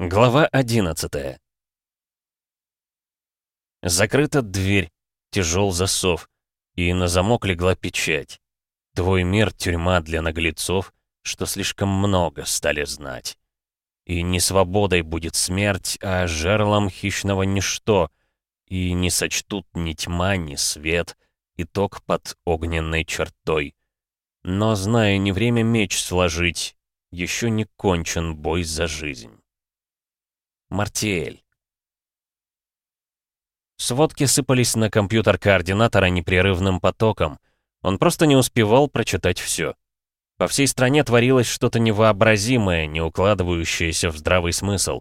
Глава 11 Закрыта дверь, тяжел засов, и на замок легла печать. Твой мир — тюрьма для наглецов, что слишком много стали знать. И не свободой будет смерть, а жерлом хищного ничто, и не сочтут ни тьма, ни свет, итог под огненной чертой. Но, зная, не время меч сложить, еще не кончен бой за жизнь. Мартиэль. Сводки сыпались на компьютер координатора непрерывным потоком. Он просто не успевал прочитать все. По всей стране творилось что-то невообразимое, не укладывающееся в здравый смысл.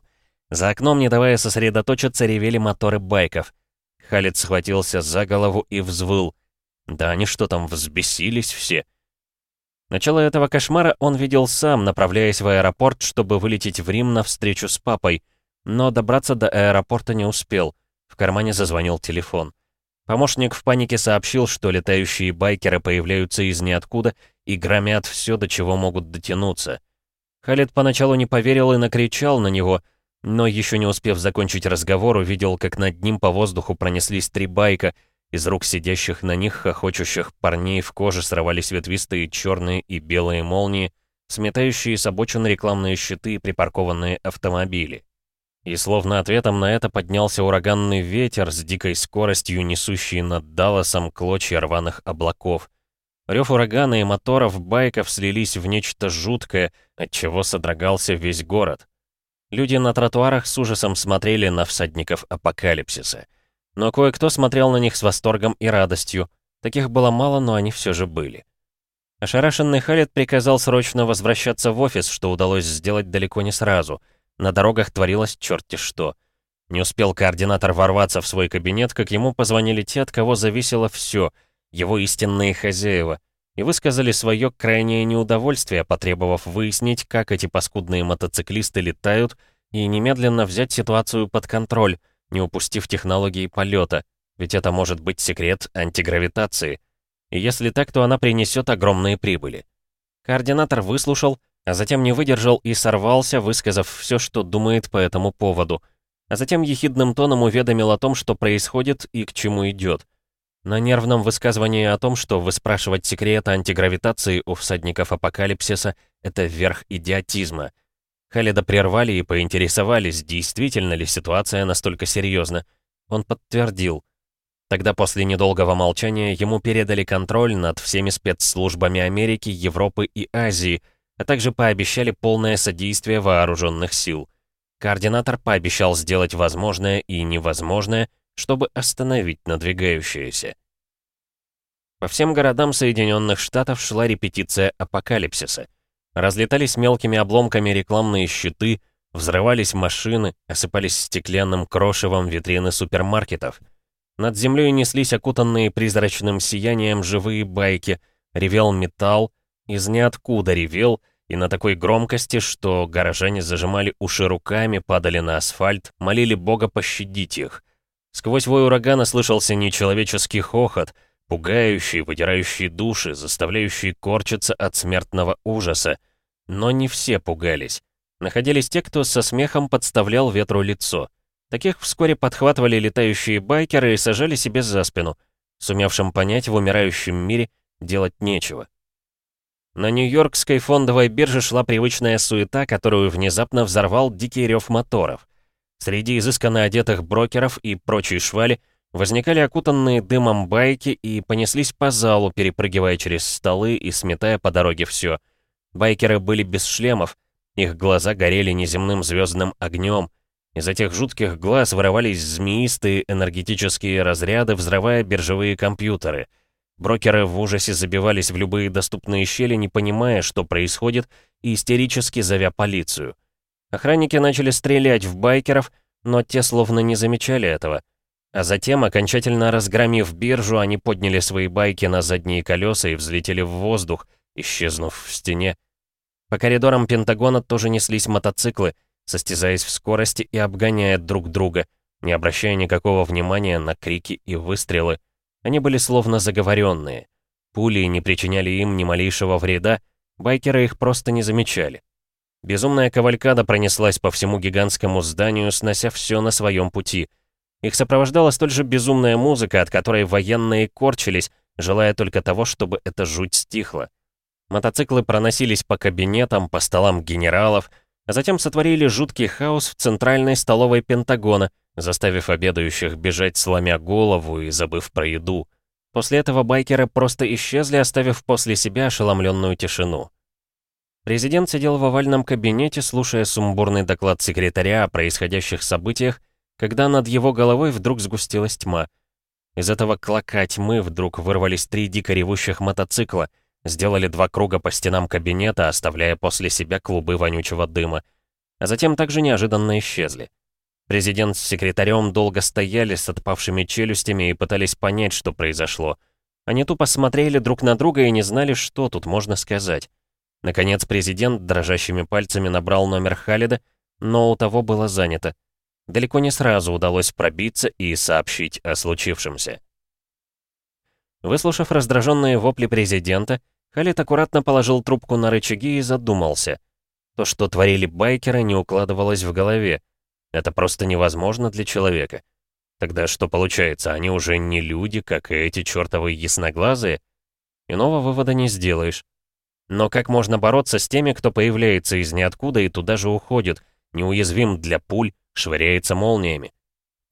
За окном, не давая сосредоточиться, ревели моторы байков. Халид схватился за голову и взвыл. Да они что там, взбесились все? Начало этого кошмара он видел сам, направляясь в аэропорт, чтобы вылететь в Рим на встречу с папой — но добраться до аэропорта не успел. В кармане зазвонил телефон. Помощник в панике сообщил, что летающие байкеры появляются из ниоткуда и громят все, до чего могут дотянуться. Халид поначалу не поверил и накричал на него, но еще не успев закончить разговор, увидел, как над ним по воздуху пронеслись три байка, из рук сидящих на них хохочущих парней в коже срывались ветвистые черные и белые молнии, сметающие с обочин рекламные щиты и припаркованные автомобили. И словно ответом на это поднялся ураганный ветер с дикой скоростью, несущий над Далласом клочья рваных облаков. Рев урагана и моторов байков слились в нечто жуткое, от чего содрогался весь город. Люди на тротуарах с ужасом смотрели на всадников апокалипсиса. Но кое-кто смотрел на них с восторгом и радостью. Таких было мало, но они все же были. Ошарашенный Халет приказал срочно возвращаться в офис, что удалось сделать далеко не сразу — на дорогах творилось черти что. Не успел координатор ворваться в свой кабинет, как ему позвонили те, от кого зависело все, его истинные хозяева, и высказали свое крайнее неудовольствие, потребовав выяснить, как эти паскудные мотоциклисты летают, и немедленно взять ситуацию под контроль, не упустив технологии полета, ведь это может быть секрет антигравитации. И если так, то она принесет огромные прибыли. Координатор выслушал, а затем не выдержал и сорвался, высказав все, что думает по этому поводу. А затем ехидным тоном уведомил о том, что происходит и к чему идет. На нервном высказывании о том, что выспрашивать секреты антигравитации у всадников апокалипсиса — это верх идиотизма. Халида прервали и поинтересовались, действительно ли ситуация настолько серьезна. Он подтвердил. Тогда после недолгого молчания ему передали контроль над всеми спецслужбами Америки, Европы и Азии — а также пообещали полное содействие вооруженных сил. Координатор пообещал сделать возможное и невозможное, чтобы остановить надвигающееся. По всем городам Соединенных Штатов шла репетиция апокалипсиса. Разлетались мелкими обломками рекламные щиты, взрывались машины, осыпались стеклянным крошевом витрины супермаркетов. Над землей неслись окутанные призрачным сиянием живые байки, ревел металл, из ниоткуда ревел, и на такой громкости, что горожане зажимали уши руками, падали на асфальт, молили Бога пощадить их. Сквозь вой урагана слышался нечеловеческий хохот, пугающий, выдирающий души, заставляющий корчиться от смертного ужаса. Но не все пугались. Находились те, кто со смехом подставлял ветру лицо. Таких вскоре подхватывали летающие байкеры и сажали себе за спину. Сумевшим понять в умирающем мире делать нечего. На Нью-Йоркской фондовой бирже шла привычная суета, которую внезапно взорвал дикий рев моторов. Среди изысканно одетых брокеров и прочей швали возникали окутанные дымом байки и понеслись по залу, перепрыгивая через столы и сметая по дороге все. Байкеры были без шлемов, их глаза горели неземным звездным огнем. Из этих жутких глаз вырывались змеистые энергетические разряды, взрывая биржевые компьютеры — Брокеры в ужасе забивались в любые доступные щели, не понимая, что происходит, и истерически зовя полицию. Охранники начали стрелять в байкеров, но те словно не замечали этого. А затем, окончательно разгромив биржу, они подняли свои байки на задние колеса и взлетели в воздух, исчезнув в стене. По коридорам Пентагона тоже неслись мотоциклы, состязаясь в скорости и обгоняя друг друга, не обращая никакого внимания на крики и выстрелы. Они были словно заговоренные. Пули не причиняли им ни малейшего вреда, байкеры их просто не замечали. Безумная кавалькада пронеслась по всему гигантскому зданию, снося все на своем пути. Их сопровождала столь же безумная музыка, от которой военные корчились, желая только того, чтобы эта жуть стихла. Мотоциклы проносились по кабинетам, по столам генералов, а затем сотворили жуткий хаос в центральной столовой Пентагона, заставив обедающих бежать, сломя голову и забыв про еду. После этого байкеры просто исчезли, оставив после себя ошеломленную тишину. Президент сидел в овальном кабинете, слушая сумбурный доклад секретаря о происходящих событиях, когда над его головой вдруг сгустилась тьма. Из этого клока тьмы вдруг вырвались три дико ревущих мотоцикла, сделали два круга по стенам кабинета, оставляя после себя клубы вонючего дыма, а затем также неожиданно исчезли. Президент с секретарем долго стояли с отпавшими челюстями и пытались понять, что произошло. Они тупо смотрели друг на друга и не знали, что тут можно сказать. Наконец президент дрожащими пальцами набрал номер Халида, но у того было занято. Далеко не сразу удалось пробиться и сообщить о случившемся. Выслушав раздраженные вопли президента, Халид аккуратно положил трубку на рычаги и задумался. То, что творили байкеры, не укладывалось в голове. Это просто невозможно для человека. Тогда что получается, они уже не люди, как и эти чертовы ясноглазые? Иного вывода не сделаешь. Но как можно бороться с теми, кто появляется из ниоткуда и туда же уходит, неуязвим для пуль, швыряется молниями?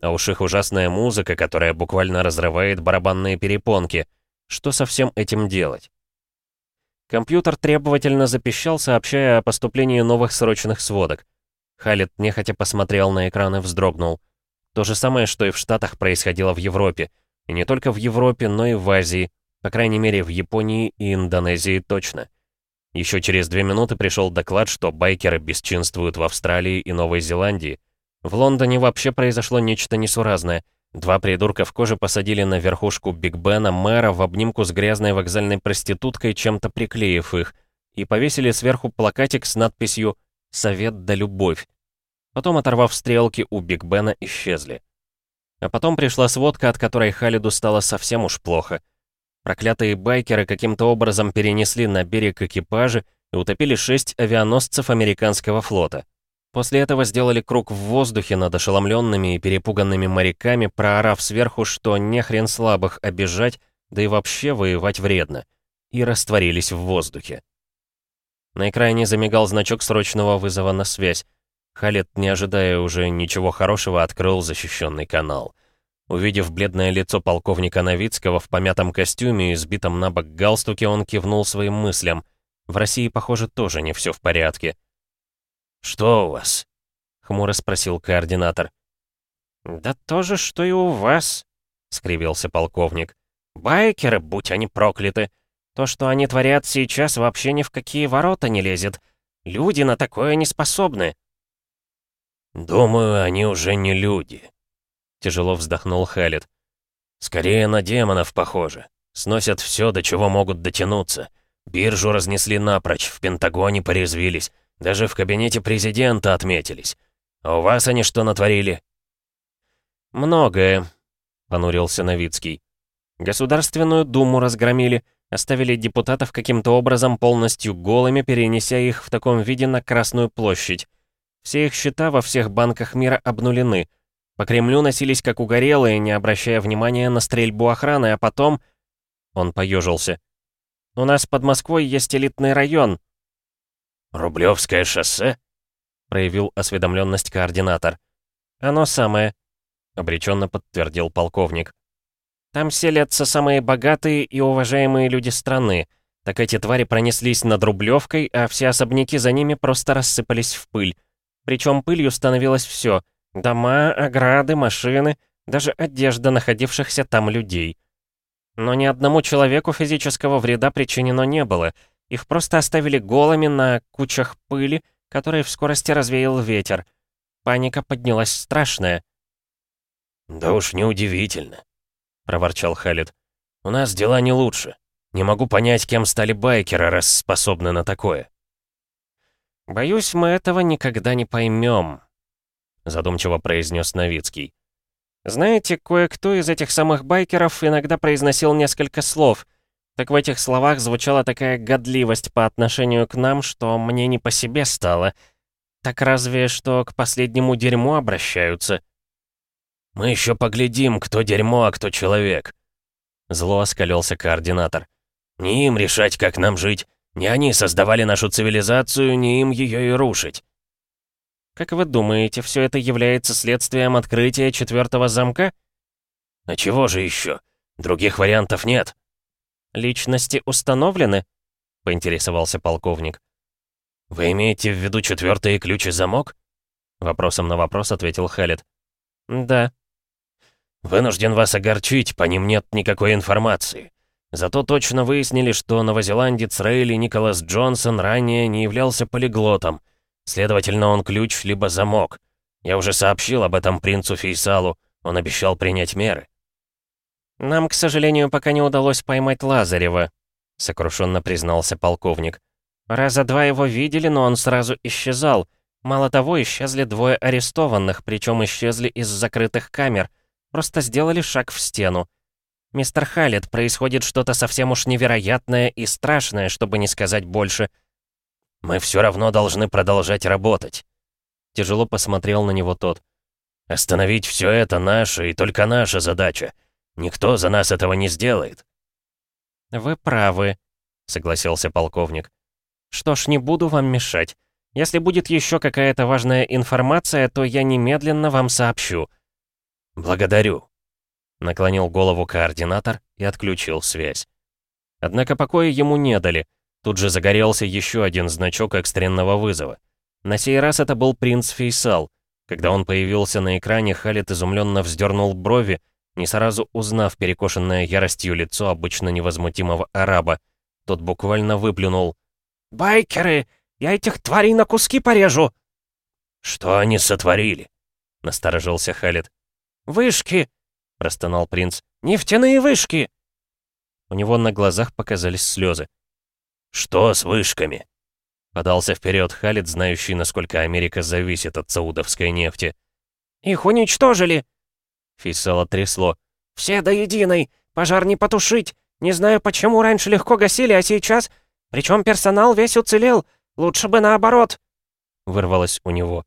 А уж их ужасная музыка, которая буквально разрывает барабанные перепонки. Что со всем этим делать? Компьютер требовательно запищал, сообщая о поступлении новых срочных сводок. Халит нехотя посмотрел на экран и вздрогнул. То же самое, что и в Штатах происходило в Европе. И не только в Европе, но и в Азии. По крайней мере, в Японии и Индонезии точно. Еще через две минуты пришел доклад, что байкеры бесчинствуют в Австралии и Новой Зеландии. В Лондоне вообще произошло нечто несуразное. Два придурка в коже посадили на верхушку Биг Бена мэра в обнимку с грязной вокзальной проституткой, чем-то приклеив их, и повесили сверху плакатик с надписью «Совет да любовь». Потом, оторвав стрелки, у Биг Бена исчезли. А потом пришла сводка, от которой Халиду стало совсем уж плохо — Проклятые байкеры каким-то образом перенесли на берег экипажи и утопили шесть авианосцев американского флота. После этого сделали круг в воздухе над ошеломленными и перепуганными моряками, проорав сверху, что не хрен слабых обижать, да и вообще воевать вредно, и растворились в воздухе. На экране замигал значок срочного вызова на связь. Халет, не ожидая уже ничего хорошего, открыл защищенный канал — Увидев бледное лицо полковника Новицкого в помятом костюме и сбитом на бок галстуке, он кивнул своим мыслям. В России, похоже, тоже не все в порядке. «Что у вас?» — хмуро спросил координатор. «Да то же, что и у вас», — скривился полковник. «Байкеры, будь они прокляты. То, что они творят сейчас, вообще ни в какие ворота не лезет. Люди на такое не способны». «Думаю, они уже не люди», Тяжело вздохнул Халит. «Скорее на демонов похоже. Сносят все, до чего могут дотянуться. Биржу разнесли напрочь, в Пентагоне порезвились. Даже в кабинете президента отметились. А у вас они что натворили?» «Многое», — понурился Новицкий. «Государственную думу разгромили, оставили депутатов каким-то образом полностью голыми, перенеся их в таком виде на Красную площадь. Все их счета во всех банках мира обнулены — по Кремлю носились как угорелые, не обращая внимания на стрельбу охраны, а потом... Он поежился. «У нас под Москвой есть элитный район». «Рублевское шоссе?» проявил осведомленность координатор. «Оно самое», — обреченно подтвердил полковник. «Там селятся самые богатые и уважаемые люди страны. Так эти твари пронеслись над Рублевкой, а все особняки за ними просто рассыпались в пыль. Причем пылью становилось все — Дома, ограды, машины, даже одежда находившихся там людей. Но ни одному человеку физического вреда причинено не было. Их просто оставили голыми на кучах пыли, которые в скорости развеял ветер. Паника поднялась страшная. «Да уж неудивительно», — проворчал Халид. «У нас дела не лучше. Не могу понять, кем стали байкеры, раз способны на такое». «Боюсь, мы этого никогда не поймем», задумчиво произнес Новицкий. «Знаете, кое-кто из этих самых байкеров иногда произносил несколько слов. Так в этих словах звучала такая годливость по отношению к нам, что мне не по себе стало. Так разве что к последнему дерьму обращаются. «Мы еще поглядим, кто дерьмо, а кто человек», — зло оскалился координатор. «Не им решать, как нам жить. Не они создавали нашу цивилизацию, не им ее и рушить». «Как вы думаете, все это является следствием открытия четвертого замка?» «А чего же еще? Других вариантов нет». «Личности установлены?» — поинтересовался полковник. «Вы имеете в виду четвертый ключ и замок?» Вопросом на вопрос ответил Халет. «Да». «Вынужден вас огорчить, по ним нет никакой информации. Зато точно выяснили, что новозеландец Рейли Николас Джонсон ранее не являлся полиглотом. Следовательно, он ключ либо замок. Я уже сообщил об этом принцу Фейсалу, он обещал принять меры». «Нам, к сожалению, пока не удалось поймать Лазарева», — сокрушенно признался полковник. «Раза два его видели, но он сразу исчезал. Мало того, исчезли двое арестованных, причем исчезли из закрытых камер. Просто сделали шаг в стену. Мистер Халет, происходит что-то совсем уж невероятное и страшное, чтобы не сказать больше». «Мы все равно должны продолжать работать», — тяжело посмотрел на него тот. «Остановить все это наша и только наша задача». Никто за нас этого не сделает». «Вы правы», — согласился полковник. «Что ж, не буду вам мешать. Если будет еще какая-то важная информация, то я немедленно вам сообщу». «Благодарю», — наклонил голову координатор и отключил связь. Однако покоя ему не дали. Тут же загорелся еще один значок экстренного вызова. На сей раз это был принц Фейсал. Когда он появился на экране, Халит изумленно вздернул брови, не сразу узнав перекошенное яростью лицо обычно невозмутимого араба. Тот буквально выплюнул. «Байкеры! Я этих тварей на куски порежу!» «Что они сотворили?» — насторожился Халид. «Вышки!» — простонал принц. «Нефтяные вышки!» У него на глазах показались слезы. «Что с вышками?» Подался вперед Халид, знающий, насколько Америка зависит от саудовской нефти. «Их уничтожили!» Фисала трясло. «Все до единой! Пожар не потушить! Не знаю, почему раньше легко гасили, а сейчас... Причем персонал весь уцелел! Лучше бы наоборот!» Вырвалось у него.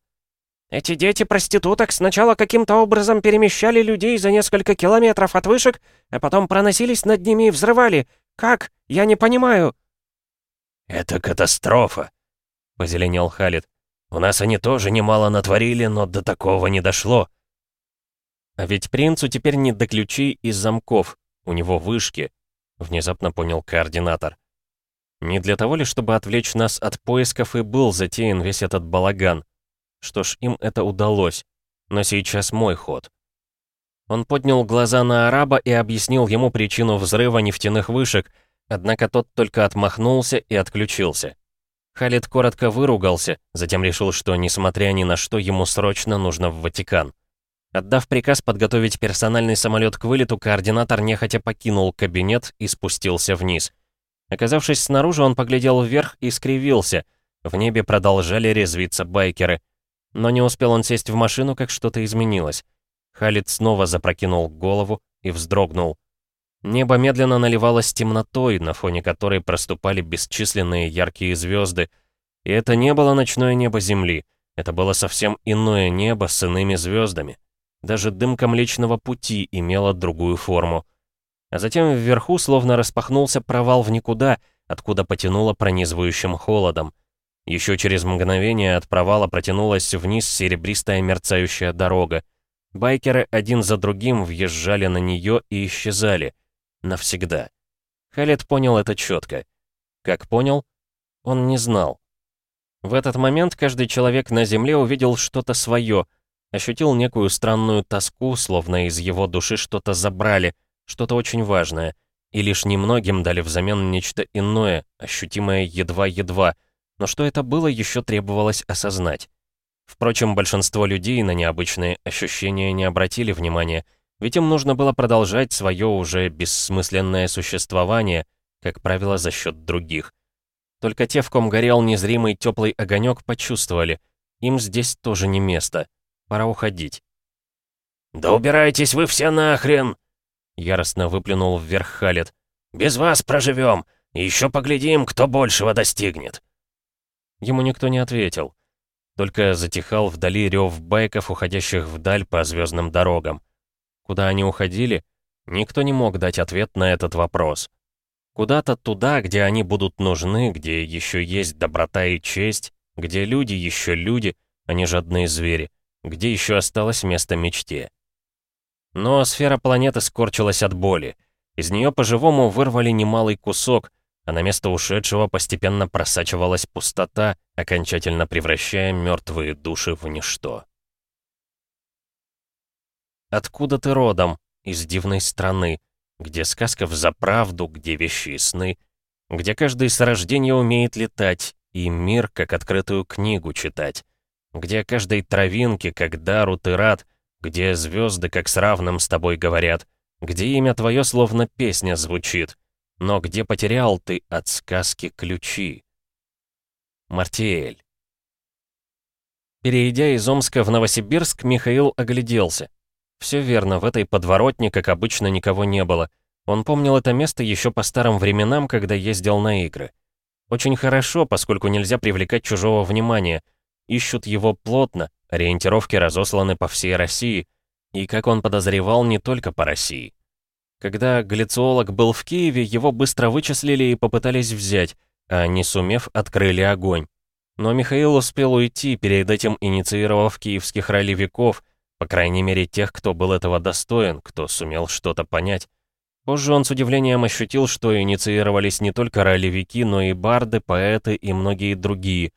«Эти дети проституток сначала каким-то образом перемещали людей за несколько километров от вышек, а потом проносились над ними и взрывали. Как? Я не понимаю!» «Это катастрофа!» — позеленел Халит. «У нас они тоже немало натворили, но до такого не дошло. А ведь принцу теперь не до ключей и замков, у него вышки, внезапно понял координатор. Не для того ли, чтобы отвлечь нас от поисков и был затеян весь этот балаган? Что ж, им это удалось. Но сейчас мой ход. Он поднял глаза на араба и объяснил ему причину взрыва нефтяных вышек, однако тот только отмахнулся и отключился. Халид коротко выругался, затем решил, что, несмотря ни на что, ему срочно нужно в Ватикан. Отдав приказ подготовить персональный самолет к вылету, координатор нехотя покинул кабинет и спустился вниз. Оказавшись снаружи, он поглядел вверх и скривился. В небе продолжали резвиться байкеры. Но не успел он сесть в машину, как что-то изменилось. Халид снова запрокинул голову и вздрогнул. Небо медленно наливалось темнотой, на фоне которой проступали бесчисленные яркие звезды. И это не было ночное небо Земли. Это было совсем иное небо с иными звездами. Даже дымка Млечного Пути имела другую форму. А затем вверху словно распахнулся провал в никуда, откуда потянуло пронизывающим холодом. Еще через мгновение от провала протянулась вниз серебристая мерцающая дорога. Байкеры один за другим въезжали на нее и исчезали. Навсегда. Халет понял это четко. Как понял? Он не знал. В этот момент каждый человек на Земле увидел что-то свое — Ощутил некую странную тоску, словно из его души что-то забрали, что-то очень важное, и лишь немногим дали взамен нечто иное, ощутимое едва-едва, но что это было, еще требовалось осознать. Впрочем, большинство людей на необычные ощущения не обратили внимания, ведь им нужно было продолжать свое уже бессмысленное существование, как правило, за счет других. Только те, в ком горел незримый теплый огонек, почувствовали, им здесь тоже не место. Пора уходить. «Да убирайтесь вы все нахрен!» Яростно выплюнул вверх Халет. Без вас проживем, и еще поглядим, кто большего достигнет». Ему никто не ответил. Только затихал вдали рев байков, уходящих вдаль по звездным дорогам. Куда они уходили? Никто не мог дать ответ на этот вопрос. Куда-то туда, где они будут нужны, где еще есть доброта и честь, где люди еще люди, а не жадные звери, где еще осталось место мечте. Но сфера планеты скорчилась от боли. Из нее по-живому вырвали немалый кусок, а на место ушедшего постепенно просачивалась пустота, окончательно превращая мертвые души в ничто. «Откуда ты родом? Из дивной страны, где сказка за правду, где вещи и сны, где каждый с рождения умеет летать и мир, как открытую книгу, читать, где каждой травинке, как дару ты рад, где звезды, как с равным с тобой говорят, где имя твое словно песня звучит, но где потерял ты от сказки ключи. Мартиэль. Перейдя из Омска в Новосибирск, Михаил огляделся. Все верно, в этой подворотне, как обычно, никого не было. Он помнил это место еще по старым временам, когда ездил на игры. Очень хорошо, поскольку нельзя привлекать чужого внимания. Ищут его плотно, ориентировки разосланы по всей России. И, как он подозревал, не только по России. Когда глициолог был в Киеве, его быстро вычислили и попытались взять, а не сумев, открыли огонь. Но Михаил успел уйти, перед этим инициировав киевских ролевиков, по крайней мере, тех, кто был этого достоин, кто сумел что-то понять. Позже он с удивлением ощутил, что инициировались не только ролевики, но и барды, поэты и многие другие.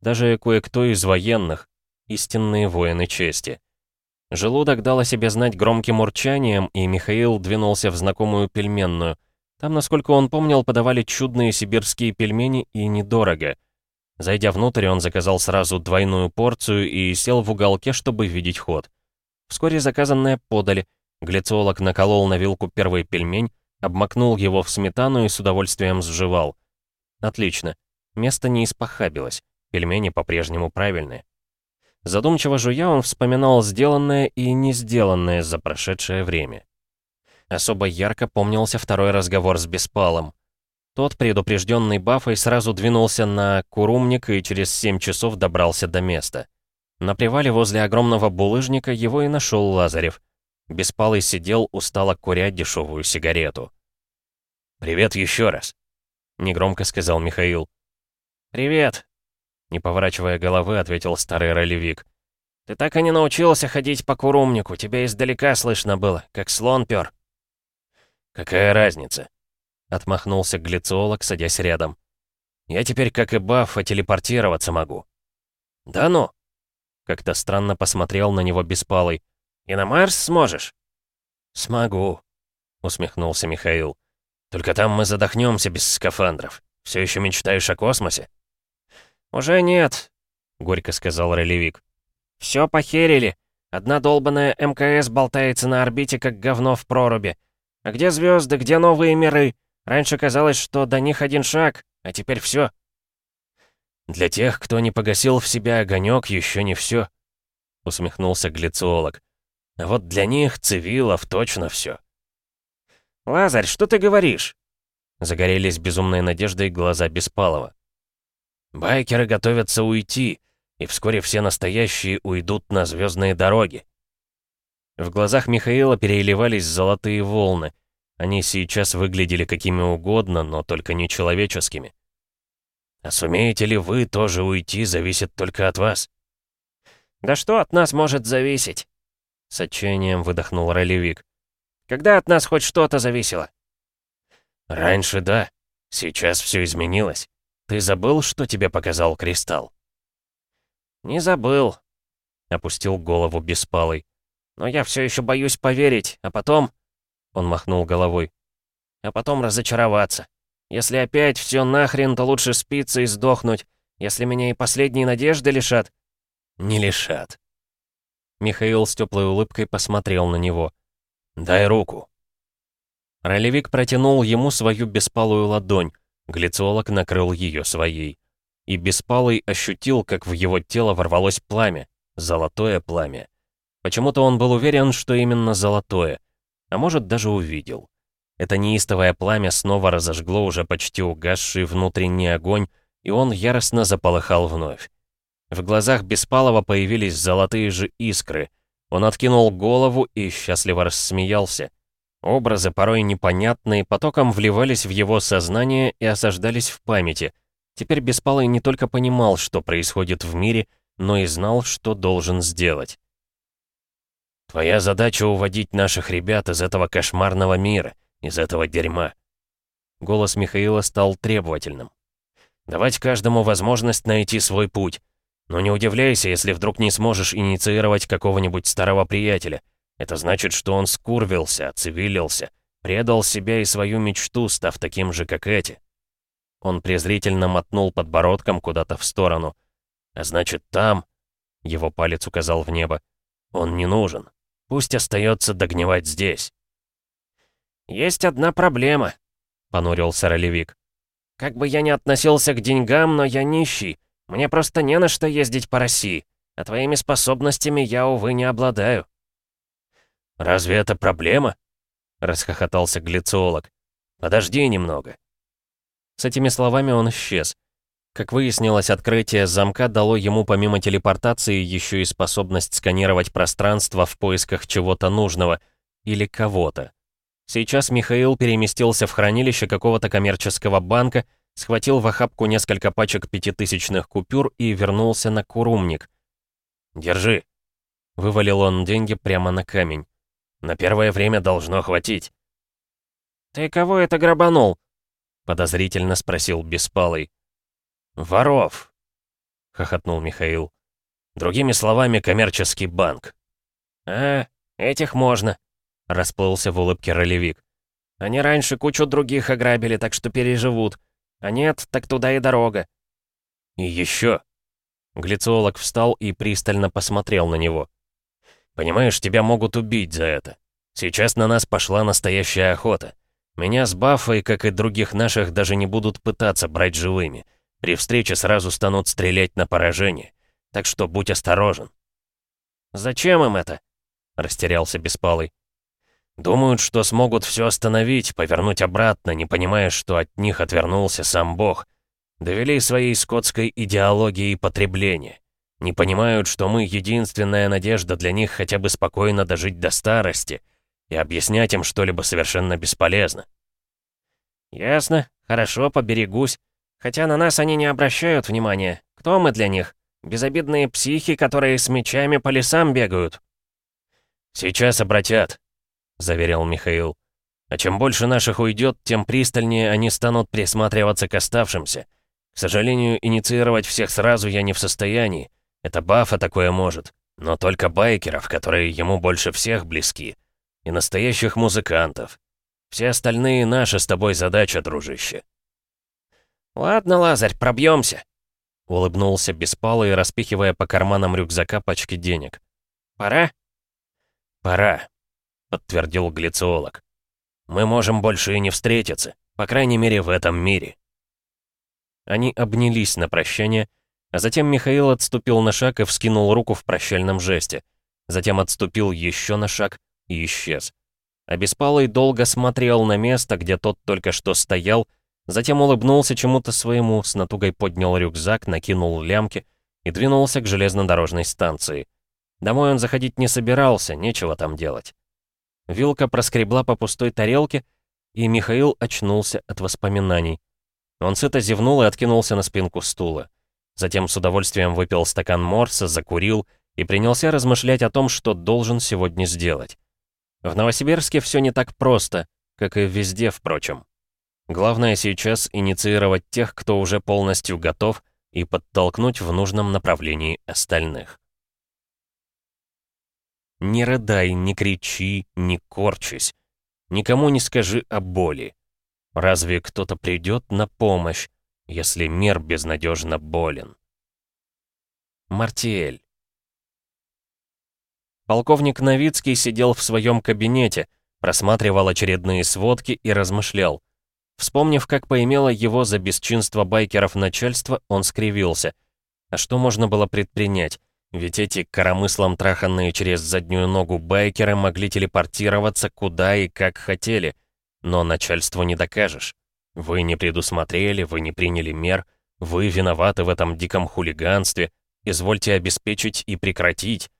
Даже кое-кто из военных, истинные воины чести. Желудок дал о себе знать громким урчанием, и Михаил двинулся в знакомую пельменную. Там, насколько он помнил, подавали чудные сибирские пельмени и недорого. Зайдя внутрь, он заказал сразу двойную порцию и сел в уголке, чтобы видеть ход. Вскоре заказанное подали. Глициолог наколол на вилку первый пельмень, обмакнул его в сметану и с удовольствием сживал. Отлично. Место не испохабилось. Пельмени по-прежнему правильные. Задумчиво жуя, он вспоминал сделанное и не сделанное за прошедшее время. Особо ярко помнился второй разговор с Беспалом. Тот, предупрежденный Бафой, сразу двинулся на Курумник и через семь часов добрался до места. На привале возле огромного булыжника его и нашел Лазарев. Беспалый сидел, устало куря дешевую сигарету. «Привет еще раз», — негромко сказал Михаил. «Привет», — не поворачивая головы, ответил старый ролевик. «Ты так и не научился ходить по курумнику, тебя издалека слышно было, как слон пёр». «Какая разница?» — отмахнулся глициолог, садясь рядом. «Я теперь, как и Баффа, телепортироваться могу». «Да ну?» Как-то странно посмотрел на него Беспалый. «И на Марс сможешь?» «Смогу», — усмехнулся Михаил. «Только там мы задохнемся без скафандров. Все еще мечтаешь о космосе?» «Уже нет», — горько сказал ролевик. «Все похерили. Одна долбанная МКС болтается на орбите, как говно в проруби. А где звезды, где новые миры? Раньше казалось, что до них один шаг, а теперь все. «Для тех, кто не погасил в себя огонек, еще не все», — усмехнулся глициолог. «А вот для них, цивилов, точно все». «Лазарь, что ты говоришь?» Загорелись безумной надеждой глаза Беспалова. «Байкеры готовятся уйти, и вскоре все настоящие уйдут на звездные дороги». В глазах Михаила переливались золотые волны. Они сейчас выглядели какими угодно, но только не человеческими. А сумеете ли вы тоже уйти, зависит только от вас. Да что от нас может зависеть? С отчаянием выдохнул ролевик. Когда от нас хоть что-то зависело? Раньше да, сейчас все изменилось. Ты забыл, что тебе показал кристалл? Не забыл, опустил голову беспалый. Но я все еще боюсь поверить, а потом... Он махнул головой. А потом разочароваться. Если опять все нахрен, то лучше спиться и сдохнуть. Если меня и последние надежды лишат...» «Не лишат». Михаил с теплой улыбкой посмотрел на него. «Дай руку». Ролевик протянул ему свою беспалую ладонь. Глициолог накрыл ее своей. И Беспалый ощутил, как в его тело ворвалось пламя. Золотое пламя. Почему-то он был уверен, что именно золотое. А может, даже увидел. Это неистовое пламя снова разожгло уже почти угасший внутренний огонь, и он яростно заполыхал вновь. В глазах Беспалова появились золотые же искры. Он откинул голову и счастливо рассмеялся. Образы, порой непонятные, потоком вливались в его сознание и осаждались в памяти. Теперь Беспалый не только понимал, что происходит в мире, но и знал, что должен сделать. «Твоя задача — уводить наших ребят из этого кошмарного мира, из этого дерьма». Голос Михаила стал требовательным. «Давать каждому возможность найти свой путь. Но не удивляйся, если вдруг не сможешь инициировать какого-нибудь старого приятеля. Это значит, что он скурвился, оцивилился, предал себя и свою мечту, став таким же, как эти». Он презрительно мотнул подбородком куда-то в сторону. «А значит, там...» — его палец указал в небо. «Он не нужен. Пусть остается догнивать здесь». «Есть одна проблема», — понурился ролевик. «Как бы я ни относился к деньгам, но я нищий. Мне просто не на что ездить по России, а твоими способностями я, увы, не обладаю». «Разве это проблема?» — расхохотался глициолог. «Подожди немного». С этими словами он исчез. Как выяснилось, открытие замка дало ему помимо телепортации еще и способность сканировать пространство в поисках чего-то нужного или кого-то. Сейчас Михаил переместился в хранилище какого-то коммерческого банка, схватил в охапку несколько пачек пятитысячных купюр и вернулся на курумник. «Держи!» — вывалил он деньги прямо на камень. «На первое время должно хватить». «Ты кого это грабанул?» — подозрительно спросил Беспалый. «Воров!» — хохотнул Михаил. «Другими словами, коммерческий банк». «А, этих можно», — расплылся в улыбке ролевик. «Они раньше кучу других ограбили, так что переживут. А нет, так туда и дорога». «И еще...» Глициолог встал и пристально посмотрел на него. «Понимаешь, тебя могут убить за это. Сейчас на нас пошла настоящая охота. Меня с Баффой, как и других наших, даже не будут пытаться брать живыми. При встрече сразу станут стрелять на поражение. Так что будь осторожен». «Зачем им это?» — растерялся Беспалый. «Думают, что смогут все остановить, повернуть обратно, не понимая, что от них отвернулся сам Бог. Довели своей скотской идеологией потребления. Не понимают, что мы единственная надежда для них хотя бы спокойно дожить до старости, и объяснять им что-либо совершенно бесполезно». «Ясно, хорошо, поберегусь. Хотя на нас они не обращают внимания. Кто мы для них? Безобидные психи, которые с мечами по лесам бегают». «Сейчас обратят», — заверил Михаил. «А чем больше наших уйдет, тем пристальнее они станут присматриваться к оставшимся. К сожалению, инициировать всех сразу я не в состоянии. Это Бафа такое может. Но только байкеров, которые ему больше всех близки. И настоящих музыкантов. Все остальные наши с тобой задача, дружище». «Ладно, Лазарь, пробьемся. Улыбнулся Беспалый, распихивая по карманам рюкзака пачки денег. «Пора?» «Пора», — подтвердил глициолог. «Мы можем больше и не встретиться, по крайней мере, в этом мире». Они обнялись на прощание, а затем Михаил отступил на шаг и вскинул руку в прощальном жесте. Затем отступил еще на шаг и исчез. А Беспалый долго смотрел на место, где тот только что стоял, Затем улыбнулся чему-то своему, с натугой поднял рюкзак, накинул лямки и двинулся к железнодорожной станции. Домой он заходить не собирался, нечего там делать. Вилка проскребла по пустой тарелке, и Михаил очнулся от воспоминаний. Он сыто зевнул и откинулся на спинку стула. Затем с удовольствием выпил стакан морса, закурил и принялся размышлять о том, что должен сегодня сделать. В Новосибирске все не так просто, как и везде, впрочем. Главное сейчас инициировать тех, кто уже полностью готов, и подтолкнуть в нужном направлении остальных. Не рыдай, не кричи, не корчись. Никому не скажи о боли. Разве кто-то придет на помощь, если мир безнадежно болен? Мартиэль. Полковник Новицкий сидел в своем кабинете, просматривал очередные сводки и размышлял. Вспомнив, как поимело его за бесчинство байкеров начальство, он скривился. А что можно было предпринять? Ведь эти коромыслом траханные через заднюю ногу байкеры могли телепортироваться куда и как хотели. Но начальству не докажешь. Вы не предусмотрели, вы не приняли мер, вы виноваты в этом диком хулиганстве, извольте обеспечить и прекратить.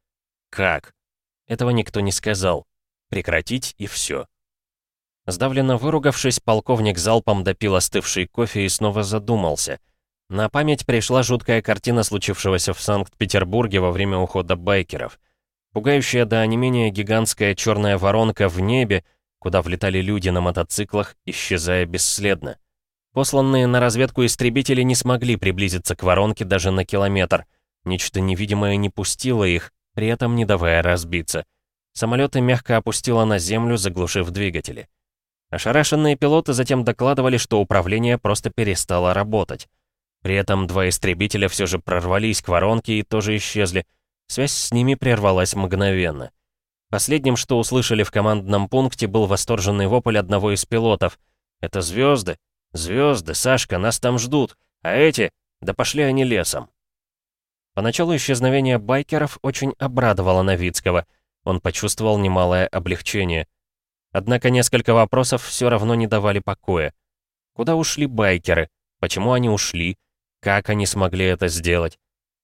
Как? Этого никто не сказал. Прекратить и все. Сдавленно выругавшись, полковник залпом допил остывший кофе и снова задумался. На память пришла жуткая картина случившегося в Санкт-Петербурге во время ухода байкеров. Пугающая до онемения гигантская черная воронка в небе, куда влетали люди на мотоциклах, исчезая бесследно. Посланные на разведку истребители не смогли приблизиться к воронке даже на километр. Нечто невидимое не пустило их, при этом не давая разбиться. Самолеты мягко опустило на землю, заглушив двигатели. Ошарашенные пилоты затем докладывали, что управление просто перестало работать. При этом два истребителя все же прорвались к воронке и тоже исчезли. Связь с ними прервалась мгновенно. Последним, что услышали в командном пункте, был восторженный вопль одного из пилотов. «Это звезды! Звезды, Сашка, нас там ждут! А эти? Да пошли они лесом!» Поначалу исчезновение байкеров очень обрадовало Новицкого. Он почувствовал немалое облегчение. Однако несколько вопросов все равно не давали покоя. Куда ушли байкеры? Почему они ушли? Как они смогли это сделать?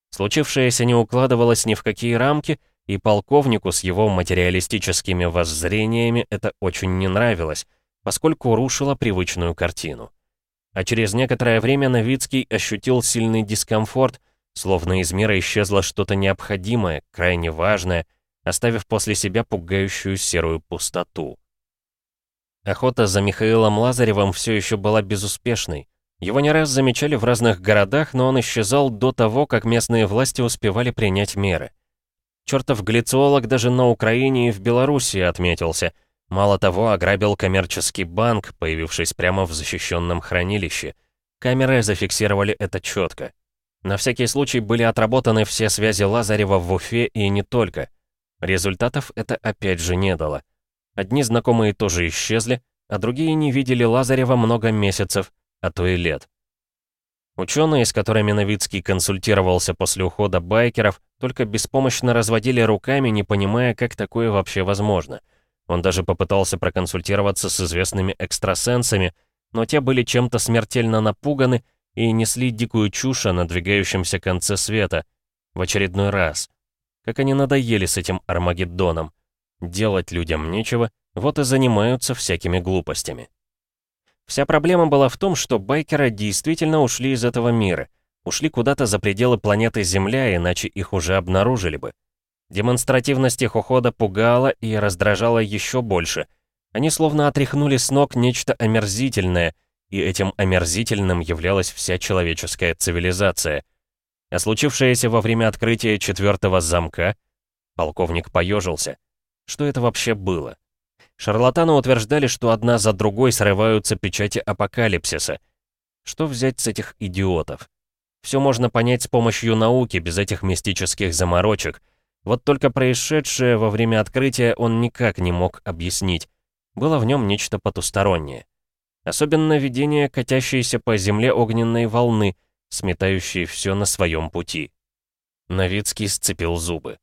Случившееся не укладывалось ни в какие рамки, и полковнику с его материалистическими воззрениями это очень не нравилось, поскольку рушило привычную картину. А через некоторое время Новицкий ощутил сильный дискомфорт, словно из мира исчезло что-то необходимое, крайне важное, оставив после себя пугающую серую пустоту. Охота за Михаилом Лазаревым все еще была безуспешной. Его не раз замечали в разных городах, но он исчезал до того, как местные власти успевали принять меры. Чертов глициолог даже на Украине и в Белоруссии отметился. Мало того, ограбил коммерческий банк, появившись прямо в защищенном хранилище. Камеры зафиксировали это четко. На всякий случай были отработаны все связи Лазарева в Уфе и не только. Результатов это опять же не дало. Одни знакомые тоже исчезли, а другие не видели Лазарева много месяцев, а то и лет. Ученые, с которыми Новицкий консультировался после ухода байкеров, только беспомощно разводили руками, не понимая, как такое вообще возможно. Он даже попытался проконсультироваться с известными экстрасенсами, но те были чем-то смертельно напуганы и несли дикую чушь о надвигающемся конце света. В очередной раз. Как они надоели с этим Армагеддоном. Делать людям нечего, вот и занимаются всякими глупостями. Вся проблема была в том, что байкеры действительно ушли из этого мира. Ушли куда-то за пределы планеты Земля, иначе их уже обнаружили бы. Демонстративность их ухода пугала и раздражала еще больше. Они словно отряхнули с ног нечто омерзительное, и этим омерзительным являлась вся человеческая цивилизация. А случившееся во время открытия четвертого замка, полковник поежился. Что это вообще было? Шарлатаны утверждали, что одна за другой срываются печати апокалипсиса. Что взять с этих идиотов? Все можно понять с помощью науки, без этих мистических заморочек. Вот только происшедшее во время открытия он никак не мог объяснить. Было в нем нечто потустороннее. Особенно видение катящейся по земле огненной волны, сметающей все на своем пути. Новицкий сцепил зубы.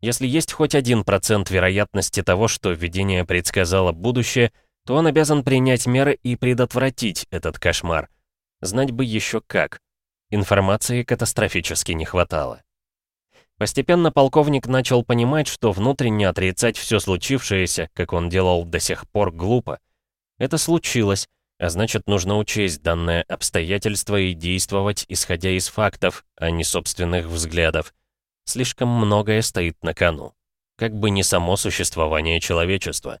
Если есть хоть один процент вероятности того, что видение предсказало будущее, то он обязан принять меры и предотвратить этот кошмар. Знать бы еще как. Информации катастрофически не хватало. Постепенно полковник начал понимать, что внутренне отрицать все случившееся, как он делал до сих пор, глупо. Это случилось, а значит, нужно учесть данное обстоятельство и действовать, исходя из фактов, а не собственных взглядов. Слишком многое стоит на кону. Как бы не само существование человечества.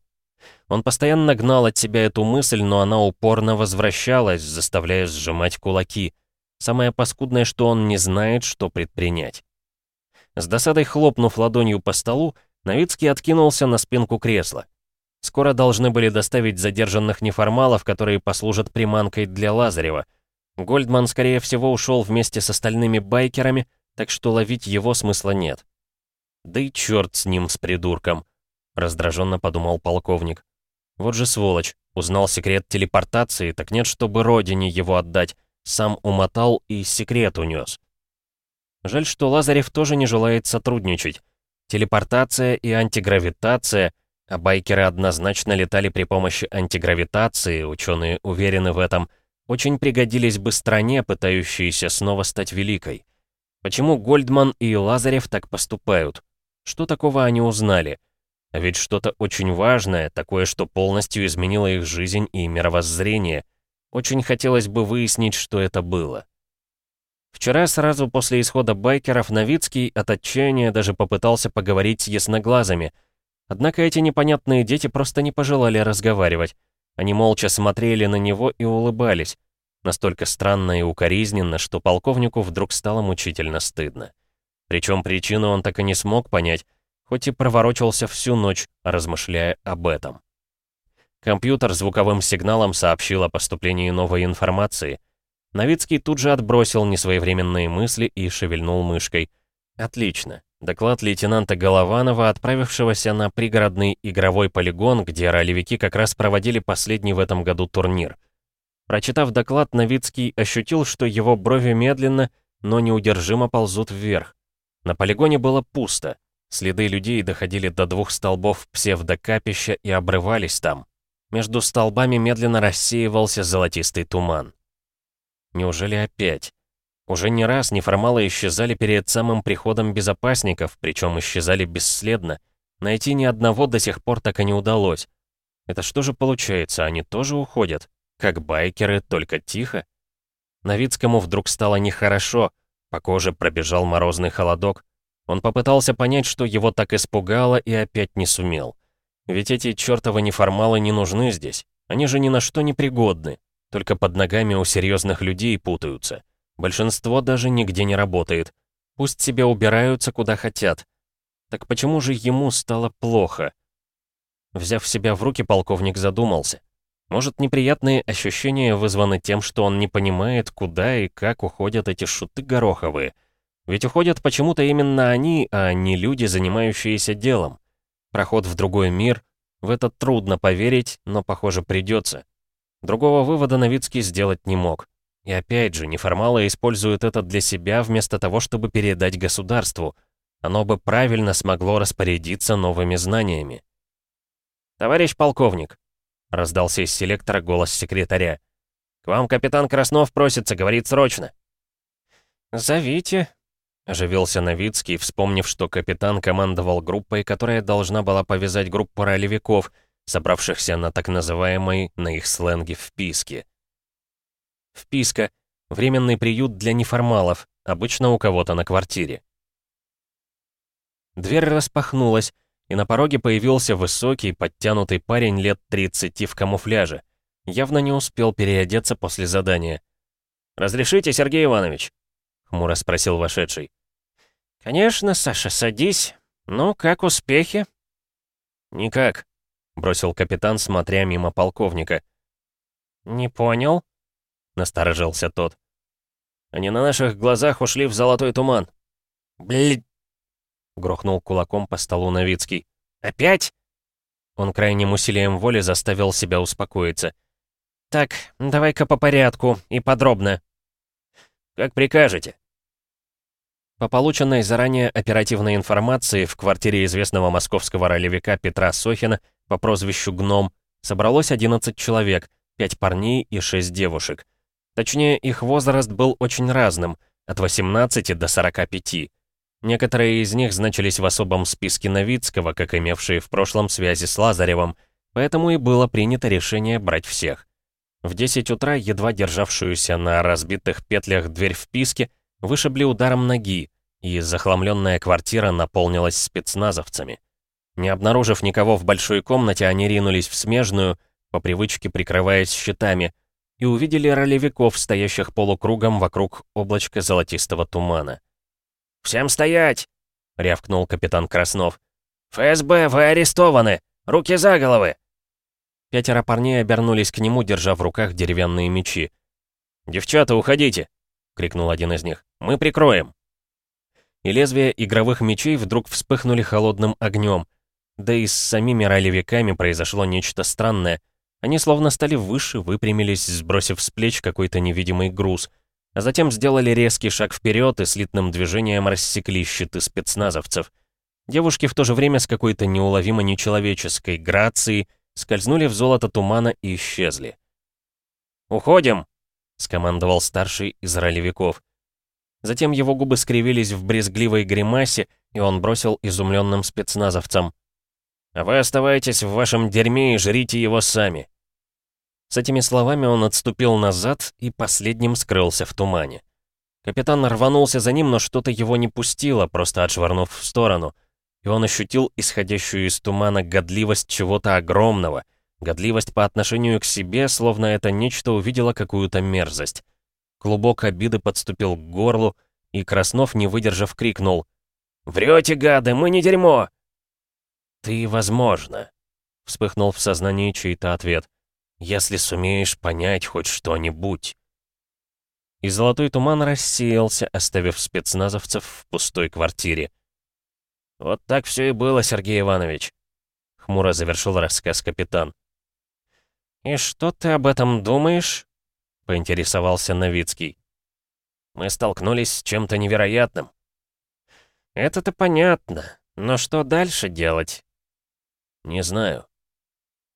Он постоянно гнал от себя эту мысль, но она упорно возвращалась, заставляя сжимать кулаки. Самое паскудное, что он не знает, что предпринять. С досадой хлопнув ладонью по столу, Новицкий откинулся на спинку кресла. Скоро должны были доставить задержанных неформалов, которые послужат приманкой для Лазарева. Гольдман, скорее всего, ушел вместе с остальными байкерами, так что ловить его смысла нет. Да и черт с ним, с придурком, раздраженно подумал полковник. Вот же сволочь, узнал секрет телепортации, так нет, чтобы родине его отдать, сам умотал и секрет унес. Жаль, что Лазарев тоже не желает сотрудничать. Телепортация и антигравитация а байкеры однозначно летали при помощи антигравитации, ученые уверены в этом, очень пригодились бы стране, пытающейся снова стать великой. Почему Гольдман и Лазарев так поступают? Что такого они узнали? А ведь что-то очень важное, такое, что полностью изменило их жизнь и мировоззрение. Очень хотелось бы выяснить, что это было. Вчера, сразу после исхода байкеров, Новицкий от отчаяния даже попытался поговорить с ясноглазыми. Однако эти непонятные дети просто не пожелали разговаривать. Они молча смотрели на него и улыбались. Настолько странно и укоризненно, что полковнику вдруг стало мучительно стыдно. Причем причину он так и не смог понять, хоть и проворочился всю ночь, размышляя об этом. Компьютер звуковым сигналом сообщил о поступлении новой информации. Новицкий тут же отбросил несвоевременные мысли и шевельнул мышкой. Отлично. Доклад лейтенанта Голованова, отправившегося на пригородный игровой полигон, где ролевики как раз проводили последний в этом году турнир. Прочитав доклад, Новицкий ощутил, что его брови медленно, но неудержимо ползут вверх. На полигоне было пусто. Следы людей доходили до двух столбов псевдокапища и обрывались там. Между столбами медленно рассеивался золотистый туман. Неужели опять? Уже не раз неформалы исчезали перед самым приходом безопасников, причем исчезали бесследно. Найти ни одного до сих пор так и не удалось. Это что же получается, они тоже уходят? Как байкеры, только тихо? Новицкому вдруг стало нехорошо, по коже пробежал морозный холодок. Он попытался понять, что его так испугало, и опять не сумел. Ведь эти чертовы неформалы не нужны здесь. Они же ни на что не пригодны. Только под ногами у серьезных людей путаются. Большинство даже нигде не работает. Пусть себе убираются куда хотят. Так почему же ему стало плохо? Взяв себя в руки, полковник задумался. Может, неприятные ощущения вызваны тем, что он не понимает, куда и как уходят эти шуты гороховые — ведь уходят почему-то именно они, а не люди, занимающиеся делом. Проход в другой мир, в это трудно поверить, но, похоже, придется. Другого вывода Новицкий сделать не мог. И опять же, неформалы используют это для себя вместо того, чтобы передать государству. Оно бы правильно смогло распорядиться новыми знаниями. «Товарищ полковник», — раздался из селектора голос секретаря, «к вам капитан Краснов просится, говорит срочно». «Зовите», Оживился Новицкий, вспомнив, что капитан командовал группой, которая должна была повязать группу ролевиков, собравшихся на так называемой, на их сленге, вписке. Вписка — временный приют для неформалов, обычно у кого-то на квартире. Дверь распахнулась, и на пороге появился высокий, подтянутый парень лет 30 в камуфляже. Явно не успел переодеться после задания. «Разрешите, Сергей Иванович?» — хмуро спросил вошедший. «Конечно, Саша, садись. Ну, как успехи?» «Никак», — бросил капитан, смотря мимо полковника. «Не понял?» — насторожился тот. «Они на наших глазах ушли в золотой туман». «Блядь!» — грохнул кулаком по столу Новицкий. «Опять?» Он крайним усилием воли заставил себя успокоиться. «Так, давай-ка по порядку и подробно». «Как прикажете», по полученной заранее оперативной информации в квартире известного московского ролевика Петра Сохина по прозвищу Гном собралось 11 человек, 5 парней и 6 девушек. Точнее, их возраст был очень разным, от 18 до 45. Некоторые из них значились в особом списке Новицкого, как имевшие в прошлом связи с Лазаревым, поэтому и было принято решение брать всех. В 10 утра едва державшуюся на разбитых петлях дверь в писке вышибли ударом ноги, и захламленная квартира наполнилась спецназовцами. Не обнаружив никого в большой комнате, они ринулись в смежную, по привычке прикрываясь щитами, и увидели ролевиков, стоящих полукругом вокруг облачка золотистого тумана. «Всем стоять!» — рявкнул капитан Краснов. «ФСБ, вы арестованы! Руки за головы!» Пятеро парней обернулись к нему, держа в руках деревянные мечи. «Девчата, уходите!» — крикнул один из них. «Мы прикроем!» И лезвия игровых мечей вдруг вспыхнули холодным огнем. Да и с самими ролевиками произошло нечто странное. Они словно стали выше, выпрямились, сбросив с плеч какой-то невидимый груз, а затем сделали резкий шаг вперед и слитным движением рассекли щиты спецназовцев. Девушки в то же время с какой-то неуловимо нечеловеческой грацией скользнули в золото тумана и исчезли. «Уходим!» — скомандовал старший из ролевиков. Затем его губы скривились в брезгливой гримасе, и он бросил изумленным спецназовцам. «А вы оставайтесь в вашем дерьме и жрите его сами!» С этими словами он отступил назад и последним скрылся в тумане. Капитан рванулся за ним, но что-то его не пустило, просто отшвырнув в сторону. И он ощутил исходящую из тумана годливость чего-то огромного, годливость по отношению к себе, словно это нечто увидело какую-то мерзость. Клубок обиды подступил к горлу, и Краснов, не выдержав, крикнул. «Врете, гады, мы не дерьмо!» «Ты, возможно», — вспыхнул в сознании чей-то ответ если сумеешь понять хоть что-нибудь». И золотой туман рассеялся, оставив спецназовцев в пустой квартире. «Вот так все и было, Сергей Иванович», — хмуро завершил рассказ капитан. «И что ты об этом думаешь?» — поинтересовался Новицкий. «Мы столкнулись с чем-то невероятным». «Это-то понятно, но что дальше делать?» «Не знаю»,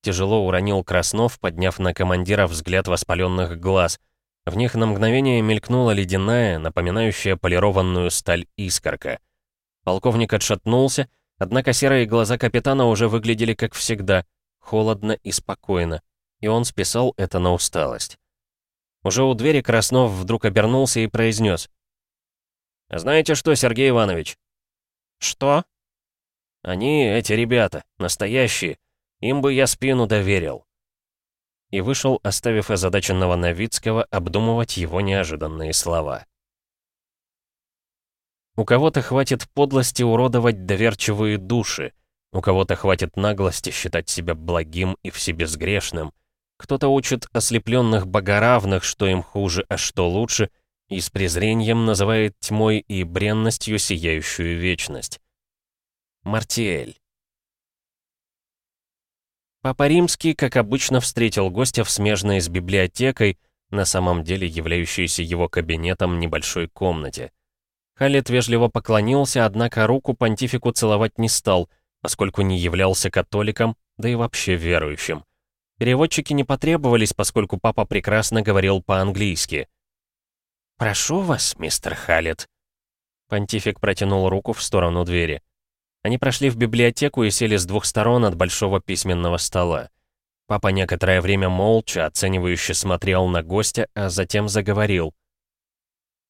Тяжело уронил Краснов, подняв на командира взгляд воспаленных глаз. В них на мгновение мелькнула ледяная, напоминающая полированную сталь искорка. Полковник отшатнулся, однако серые глаза капитана уже выглядели как всегда, холодно и спокойно, и он списал это на усталость. Уже у двери Краснов вдруг обернулся и произнес. «Знаете что, Сергей Иванович?» «Что?» «Они, эти ребята, настоящие, им бы я спину доверил. И вышел, оставив озадаченного Новицкого обдумывать его неожиданные слова. У кого-то хватит подлости уродовать доверчивые души, у кого-то хватит наглости считать себя благим и всебезгрешным, кто-то учит ослепленных богоравных, что им хуже, а что лучше, и с презрением называет тьмой и бренностью сияющую вечность. Мартиэль. Папа Римский, как обычно, встретил гостя в смежной с библиотекой, на самом деле являющейся его кабинетом небольшой комнате. Халет вежливо поклонился, однако руку понтифику целовать не стал, поскольку не являлся католиком, да и вообще верующим. Переводчики не потребовались, поскольку папа прекрасно говорил по-английски. «Прошу вас, мистер Халет». Понтифик протянул руку в сторону двери. Они прошли в библиотеку и сели с двух сторон от большого письменного стола. Папа некоторое время молча, оценивающе смотрел на гостя, а затем заговорил.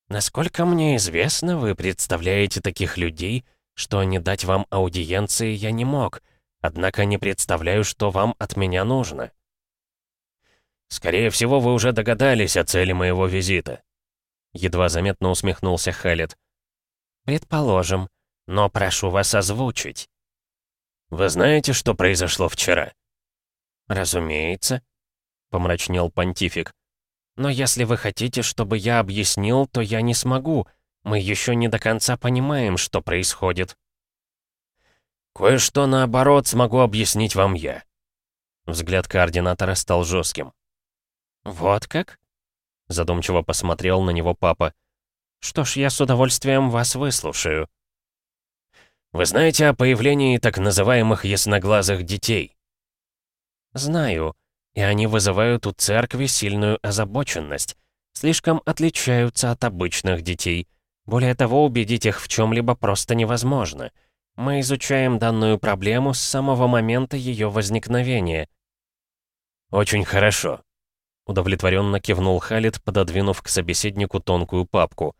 «Насколько мне известно, вы представляете таких людей, что не дать вам аудиенции я не мог, однако не представляю, что вам от меня нужно». «Скорее всего, вы уже догадались о цели моего визита», — едва заметно усмехнулся Халет. «Предположим», но прошу вас озвучить». «Вы знаете, что произошло вчера?» «Разумеется», — помрачнел понтифик. «Но если вы хотите, чтобы я объяснил, то я не смогу. Мы еще не до конца понимаем, что происходит». «Кое-что, наоборот, смогу объяснить вам я». Взгляд координатора стал жестким. «Вот как?» Задумчиво посмотрел на него папа. «Что ж, я с удовольствием вас выслушаю». Вы знаете о появлении так называемых ясноглазых детей? Знаю, и они вызывают у церкви сильную озабоченность. Слишком отличаются от обычных детей. Более того, убедить их в чем-либо просто невозможно. Мы изучаем данную проблему с самого момента ее возникновения. Очень хорошо. Удовлетворенно кивнул Халид, пододвинув к собеседнику тонкую папку —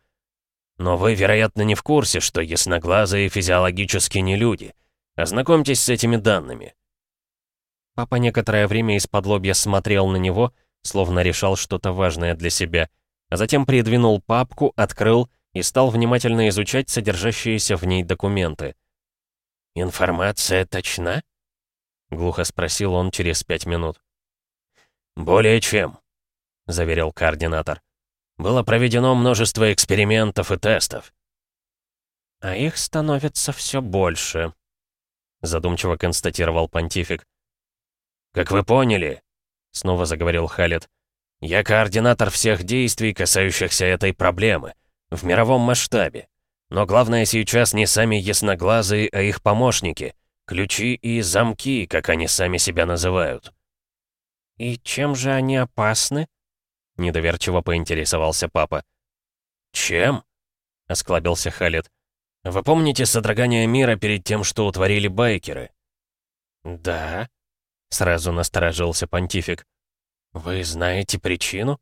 но вы, вероятно, не в курсе, что ясноглазые физиологически не люди. Ознакомьтесь с этими данными». Папа некоторое время из-под лобья смотрел на него, словно решал что-то важное для себя, а затем придвинул папку, открыл и стал внимательно изучать содержащиеся в ней документы. «Информация точна?» — глухо спросил он через пять минут. «Более чем», — заверил координатор. Было проведено множество экспериментов и тестов. А их становится все больше, задумчиво констатировал понтифик. Как вы поняли, снова заговорил Халет, я координатор всех действий, касающихся этой проблемы, в мировом масштабе. Но главное сейчас не сами ясноглазые, а их помощники. Ключи и замки, как они сами себя называют. «И чем же они опасны?» — недоверчиво поинтересовался папа. «Чем?» — осклабился Халет. «Вы помните содрогание мира перед тем, что утворили байкеры?» «Да», — сразу насторожился понтифик. «Вы знаете причину?»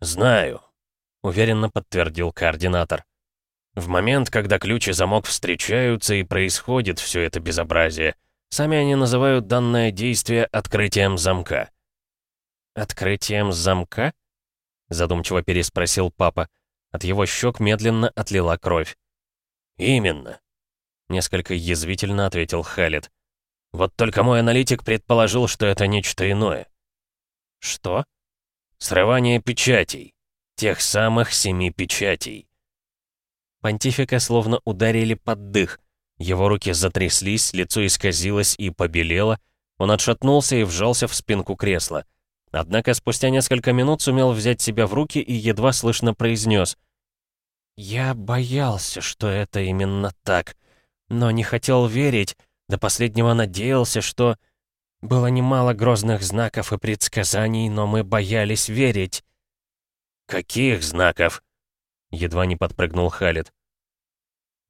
«Знаю», — уверенно подтвердил координатор. «В момент, когда ключ и замок встречаются и происходит все это безобразие, сами они называют данное действие открытием замка». «Открытием замка?» — задумчиво переспросил папа. От его щек медленно отлила кровь. «Именно», — несколько язвительно ответил Халет. «Вот только мой аналитик предположил, что это нечто иное». «Что?» «Срывание печатей. Тех самых семи печатей». Понтифика словно ударили под дых. Его руки затряслись, лицо исказилось и побелело. Он отшатнулся и вжался в спинку кресла. Однако спустя несколько минут сумел взять себя в руки и едва слышно произнес. «Я боялся, что это именно так, но не хотел верить, до последнего надеялся, что...» Было немало грозных знаков и предсказаний, но мы боялись верить. «Каких знаков?» Едва не подпрыгнул Халид.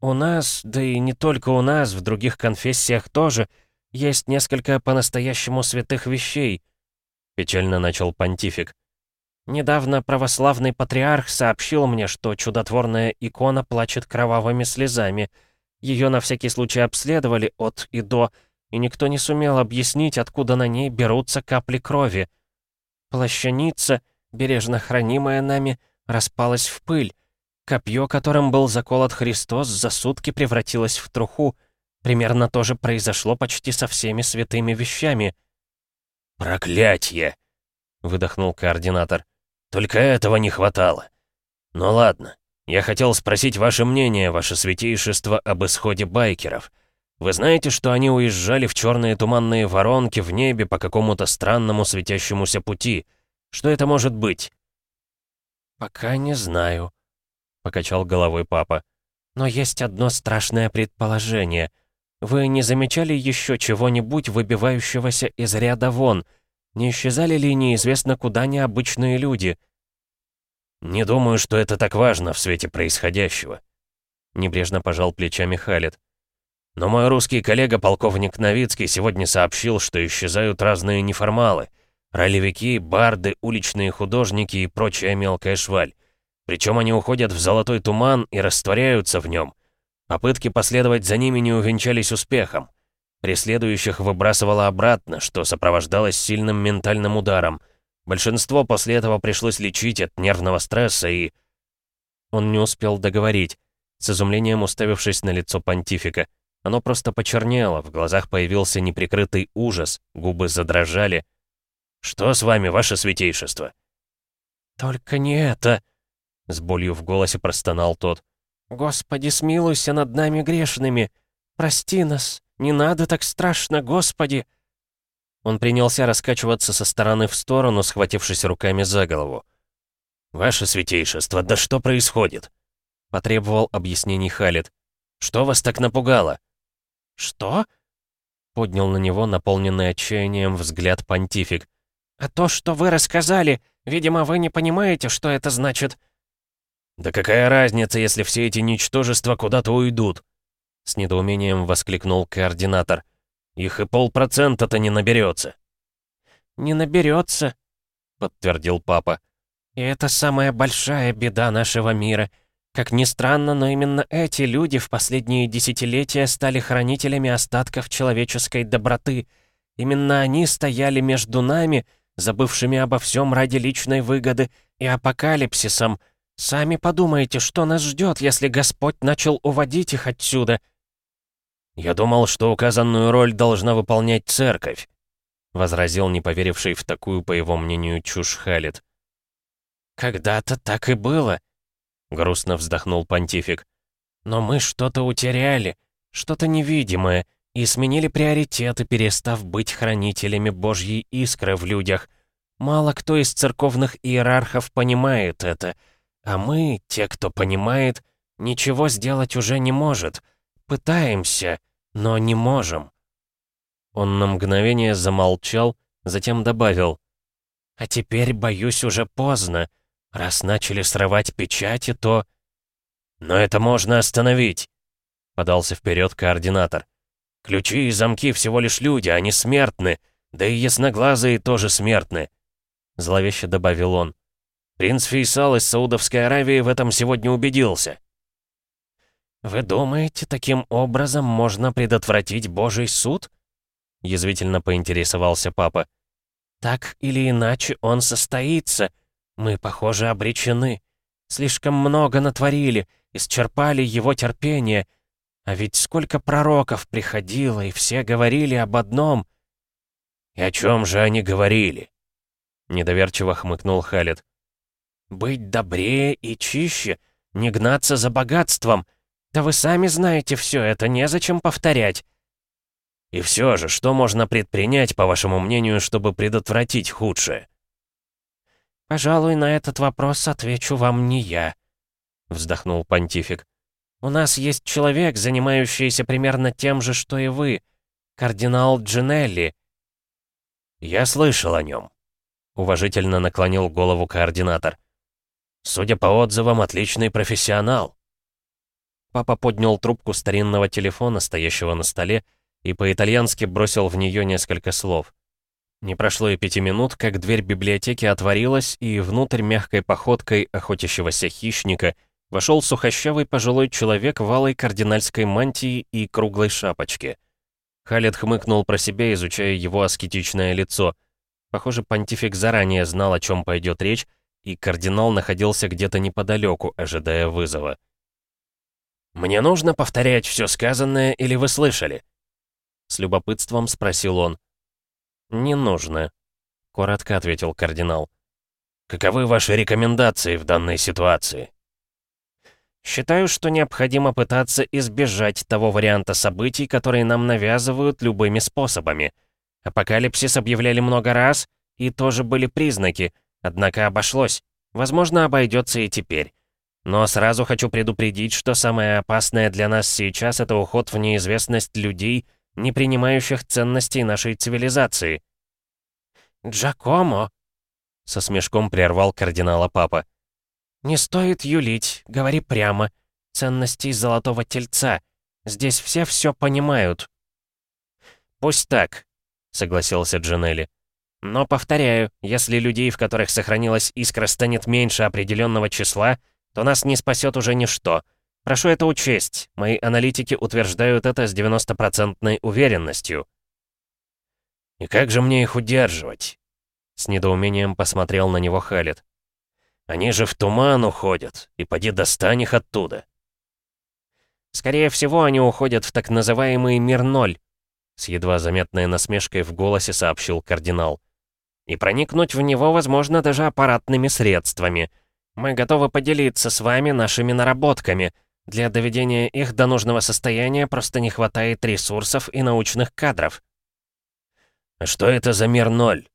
«У нас, да и не только у нас, в других конфессиях тоже, есть несколько по-настоящему святых вещей», печально начал понтифик. «Недавно православный патриарх сообщил мне, что чудотворная икона плачет кровавыми слезами. Ее на всякий случай обследовали от и до, и никто не сумел объяснить, откуда на ней берутся капли крови. Плащаница, бережно хранимая нами, распалась в пыль. Копье, которым был заколот Христос, за сутки превратилось в труху. Примерно то же произошло почти со всеми святыми вещами. «Проклятье!» — выдохнул координатор. «Только этого не хватало. Ну ладно, я хотел спросить ваше мнение, ваше святейшество, об исходе байкеров». Вы знаете, что они уезжали в черные туманные воронки в небе по какому-то странному светящемуся пути? Что это может быть?» «Пока не знаю», — покачал головой папа. «Но есть одно страшное предположение. Вы не замечали еще чего-нибудь, выбивающегося из ряда вон? Не исчезали ли неизвестно куда необычные люди?» «Не думаю, что это так важно в свете происходящего», — небрежно пожал плечами Халет. Но мой русский коллега, полковник Новицкий, сегодня сообщил, что исчезают разные неформалы. Ролевики, барды, уличные художники и прочая мелкая шваль. Причем они уходят в золотой туман и растворяются в нем. Попытки последовать за ними не увенчались успехом. Преследующих выбрасывало обратно, что сопровождалось сильным ментальным ударом. Большинство после этого пришлось лечить от нервного стресса и... Он не успел договорить, с изумлением уставившись на лицо понтифика. Оно просто почернело, в глазах появился неприкрытый ужас, губы задрожали. «Что с вами, ваше святейшество?» «Только не это!» — с болью в голосе простонал тот. «Господи, смилуйся над нами грешными! Прости нас! Не надо так страшно, Господи!» Он принялся раскачиваться со стороны в сторону, схватившись руками за голову. «Ваше святейшество, да что происходит?» — потребовал объяснений Халит. «Что вас так напугало?» «Что?» — поднял на него наполненный отчаянием взгляд понтифик. «А то, что вы рассказали, видимо, вы не понимаете, что это значит». «Да какая разница, если все эти ничтожества куда-то уйдут?» С недоумением воскликнул координатор. «Их и полпроцента-то не наберется». «Не наберется», — подтвердил папа. «И это самая большая беда нашего мира — как ни странно, но именно эти люди в последние десятилетия стали хранителями остатков человеческой доброты. Именно они стояли между нами, забывшими обо всем ради личной выгоды, и апокалипсисом. Сами подумайте, что нас ждет, если Господь начал уводить их отсюда. «Я думал, что указанную роль должна выполнять церковь», — возразил не поверивший в такую, по его мнению, чушь Халит. «Когда-то так и было», — грустно вздохнул понтифик. «Но мы что-то утеряли, что-то невидимое, и сменили приоритеты, перестав быть хранителями Божьей искры в людях. Мало кто из церковных иерархов понимает это, а мы, те, кто понимает, ничего сделать уже не может. Пытаемся, но не можем». Он на мгновение замолчал, затем добавил. «А теперь, боюсь, уже поздно. Раз начали срывать печати, то...» «Но это можно остановить», — подался вперед координатор. «Ключи и замки всего лишь люди, они смертны, да и ясноглазые тоже смертны», — зловеще добавил он. «Принц Фейсал из Саудовской Аравии в этом сегодня убедился». «Вы думаете, таким образом можно предотвратить Божий суд?» — язвительно поинтересовался папа. «Так или иначе он состоится. Мы, похоже, обречены. Слишком много натворили, исчерпали его терпение. А ведь сколько пророков приходило, и все говорили об одном. «И о чем же они говорили?» Недоверчиво хмыкнул Халид. «Быть добрее и чище, не гнаться за богатством. Да вы сами знаете все это, незачем повторять». «И все же, что можно предпринять, по вашему мнению, чтобы предотвратить худшее?» «Пожалуй, на этот вопрос отвечу вам не я», — вздохнул понтифик. «У нас есть человек, занимающийся примерно тем же, что и вы. Кардинал Джинелли». «Я слышал о нем», — уважительно наклонил голову координатор. «Судя по отзывам, отличный профессионал». Папа поднял трубку старинного телефона, стоящего на столе, и по-итальянски бросил в нее несколько слов. Не прошло и пяти минут, как дверь библиотеки отворилась, и внутрь мягкой походкой охотящегося хищника вошел сухощавый пожилой человек в алой кардинальской мантии и круглой шапочке. Халет хмыкнул про себя, изучая его аскетичное лицо. Похоже, понтифик заранее знал, о чем пойдет речь, и кардинал находился где-то неподалеку, ожидая вызова. «Мне нужно повторять все сказанное, или вы слышали?» С любопытством спросил он. «Не нужно», — коротко ответил кардинал. «Каковы ваши рекомендации в данной ситуации?» Считаю, что необходимо пытаться избежать того варианта событий, которые нам навязывают любыми способами. Апокалипсис объявляли много раз, и тоже были признаки, однако обошлось. Возможно, обойдется и теперь. Но сразу хочу предупредить, что самое опасное для нас сейчас — это уход в неизвестность людей, не принимающих ценностей нашей цивилизации. «Джакомо!» — со смешком прервал кардинала папа. «Не стоит юлить, говори прямо. Ценностей золотого тельца. Здесь все все понимают». «Пусть так», — согласился Джанелли. «Но, повторяю, если людей, в которых сохранилась искра, станет меньше определенного числа, то нас не спасет уже ничто. Прошу это учесть. Мои аналитики утверждают это с 90% уверенностью». «И как же мне их удерживать?» С недоумением посмотрел на него Халит. Они же в туман уходят, и поди достань их оттуда. Скорее всего, они уходят в так называемый мир ноль, с едва заметной насмешкой в голосе сообщил кардинал. И проникнуть в него возможно даже аппаратными средствами. Мы готовы поделиться с вами нашими наработками. Для доведения их до нужного состояния просто не хватает ресурсов и научных кадров. «А что это за мир ноль?»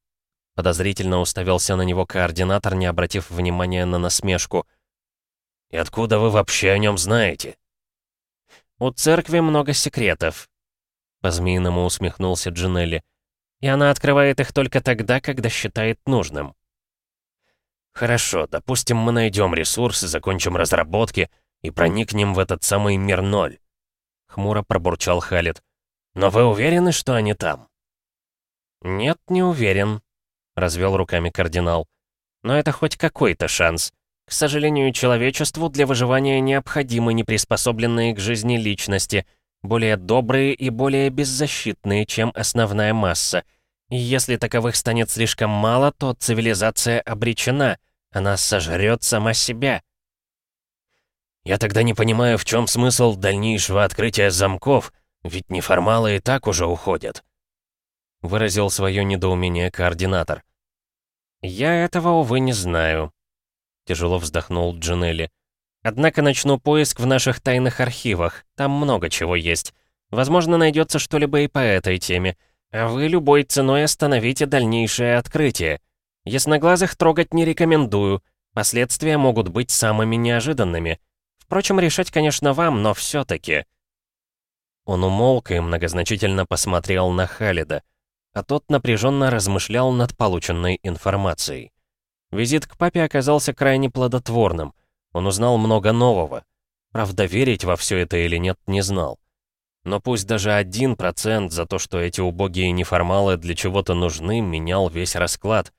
Подозрительно уставился на него координатор, не обратив внимания на насмешку. «И откуда вы вообще о нем знаете?» «У церкви много секретов», — по-змеиному усмехнулся Джинелли. «И она открывает их только тогда, когда считает нужным». «Хорошо, допустим, мы найдем ресурсы, закончим разработки и проникнем в этот самый мир ноль», — хмуро пробурчал Халит. «Но вы уверены, что они там?» «Нет, не уверен», — развел руками кардинал. «Но это хоть какой-то шанс. К сожалению, человечеству для выживания необходимы неприспособленные к жизни личности, более добрые и более беззащитные, чем основная масса. Если таковых станет слишком мало, то цивилизация обречена, она сожрет сама себя». «Я тогда не понимаю, в чем смысл дальнейшего открытия замков, ведь неформалы и так уже уходят», — выразил свое недоумение координатор. «Я этого, увы, не знаю», — тяжело вздохнул Джинелли. «Однако начну поиск в наших тайных архивах. Там много чего есть. Возможно, найдется что-либо и по этой теме. А вы любой ценой остановите дальнейшее открытие. Ясноглазых трогать не рекомендую. Последствия могут быть самыми неожиданными. Впрочем, решать, конечно, вам, но все-таки...» Он умолк и многозначительно посмотрел на Халида, а тот напряженно размышлял над полученной информацией. Визит к папе оказался крайне плодотворным. Он узнал много нового. Правда, верить во все это или нет, не знал. Но пусть даже один процент за то, что эти убогие неформалы для чего-то нужны, менял весь расклад.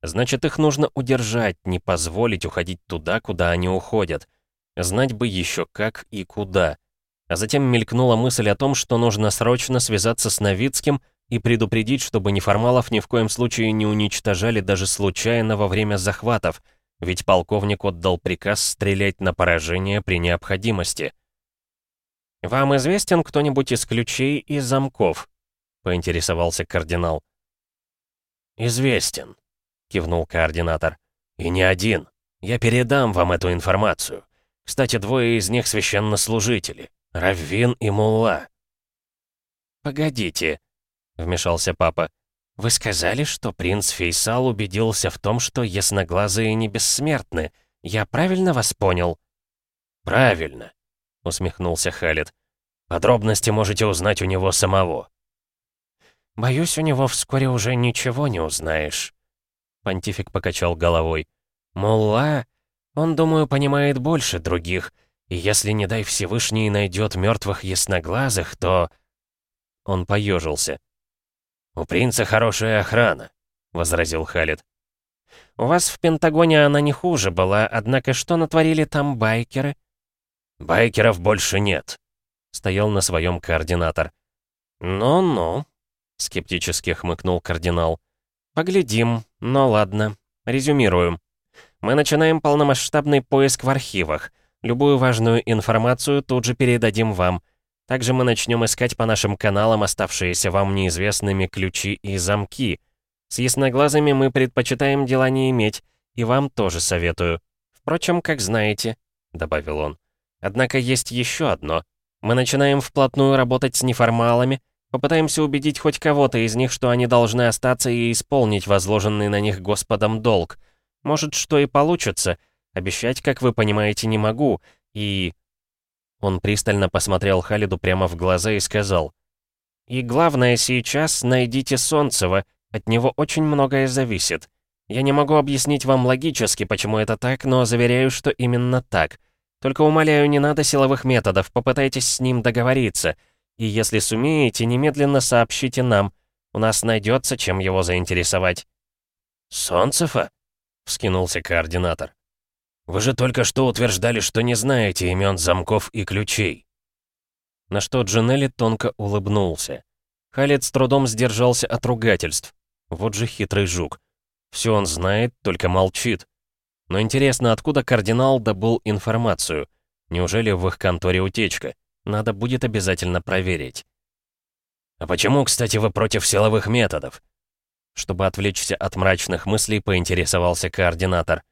Значит, их нужно удержать, не позволить уходить туда, куда они уходят. Знать бы еще как и куда. А затем мелькнула мысль о том, что нужно срочно связаться с Новицким и предупредить, чтобы неформалов ни в коем случае не уничтожали даже случайно во время захватов, ведь полковник отдал приказ стрелять на поражение при необходимости. «Вам известен кто-нибудь из ключей и замков?» — поинтересовался кардинал. «Известен», — кивнул координатор. «И не один. Я передам вам эту информацию. Кстати, двое из них священнослужители. Раввин и Мулла». «Погодите», — вмешался папа. «Вы сказали, что принц Фейсал убедился в том, что ясноглазые не бессмертны. Я правильно вас понял?» «Правильно», — усмехнулся Халид. «Подробности можете узнать у него самого». «Боюсь, у него вскоре уже ничего не узнаешь». Понтифик покачал головой. «Мулла, он, думаю, понимает больше других, и если, не дай Всевышний, найдет мертвых ясноглазых, то...» Он поежился. «У принца хорошая охрана», — возразил Халид. «У вас в Пентагоне она не хуже была, однако что натворили там байкеры?» «Байкеров больше нет», — стоял на своем координатор. «Ну-ну», — скептически хмыкнул кардинал. «Поглядим. Ну ладно. Резюмируем. Мы начинаем полномасштабный поиск в архивах. Любую важную информацию тут же передадим вам. Также мы начнем искать по нашим каналам оставшиеся вам неизвестными ключи и замки. С ясноглазыми мы предпочитаем дела не иметь, и вам тоже советую. Впрочем, как знаете», — добавил он. «Однако есть еще одно. Мы начинаем вплотную работать с неформалами, Попытаемся убедить хоть кого-то из них, что они должны остаться и исполнить возложенный на них Господом долг. Может, что и получится. Обещать, как вы понимаете, не могу. И...» Он пристально посмотрел Халиду прямо в глаза и сказал. «И главное сейчас найдите Солнцева, от него очень многое зависит. Я не могу объяснить вам логически, почему это так, но заверяю, что именно так. Только умоляю, не надо силовых методов, попытайтесь с ним договориться». И если сумеете, немедленно сообщите нам. У нас найдется, чем его заинтересовать». «Солнцева?» — вскинулся координатор. «Вы же только что утверждали, что не знаете имен замков и ключей». На что Джинелли тонко улыбнулся. Халид с трудом сдержался от ругательств. Вот же хитрый жук. Все он знает, только молчит. Но интересно, откуда кардинал добыл информацию? Неужели в их конторе утечка? Надо будет обязательно проверить. «А почему, кстати, вы против силовых методов?» Чтобы отвлечься от мрачных мыслей, поинтересовался координатор.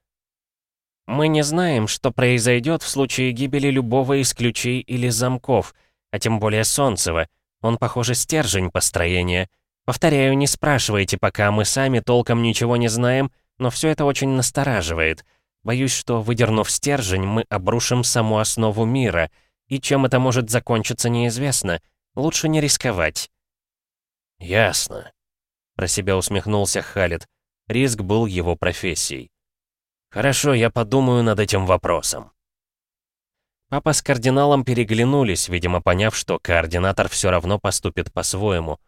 «Мы не знаем, что произойдет в случае гибели любого из ключей или замков, а тем более Солнцева. Он, похоже, стержень построения. Повторяю, не спрашивайте, пока мы сами толком ничего не знаем, но все это очень настораживает. Боюсь, что, выдернув стержень, мы обрушим саму основу мира — и чем это может закончиться, неизвестно. Лучше не рисковать». «Ясно», — про себя усмехнулся Халид. Риск был его профессией. «Хорошо, я подумаю над этим вопросом». Папа с кардиналом переглянулись, видимо, поняв, что координатор все равно поступит по-своему.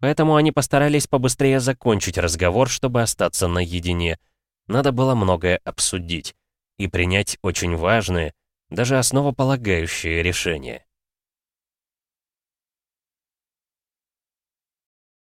Поэтому они постарались побыстрее закончить разговор, чтобы остаться наедине. Надо было многое обсудить и принять очень важные, даже основополагающее решение.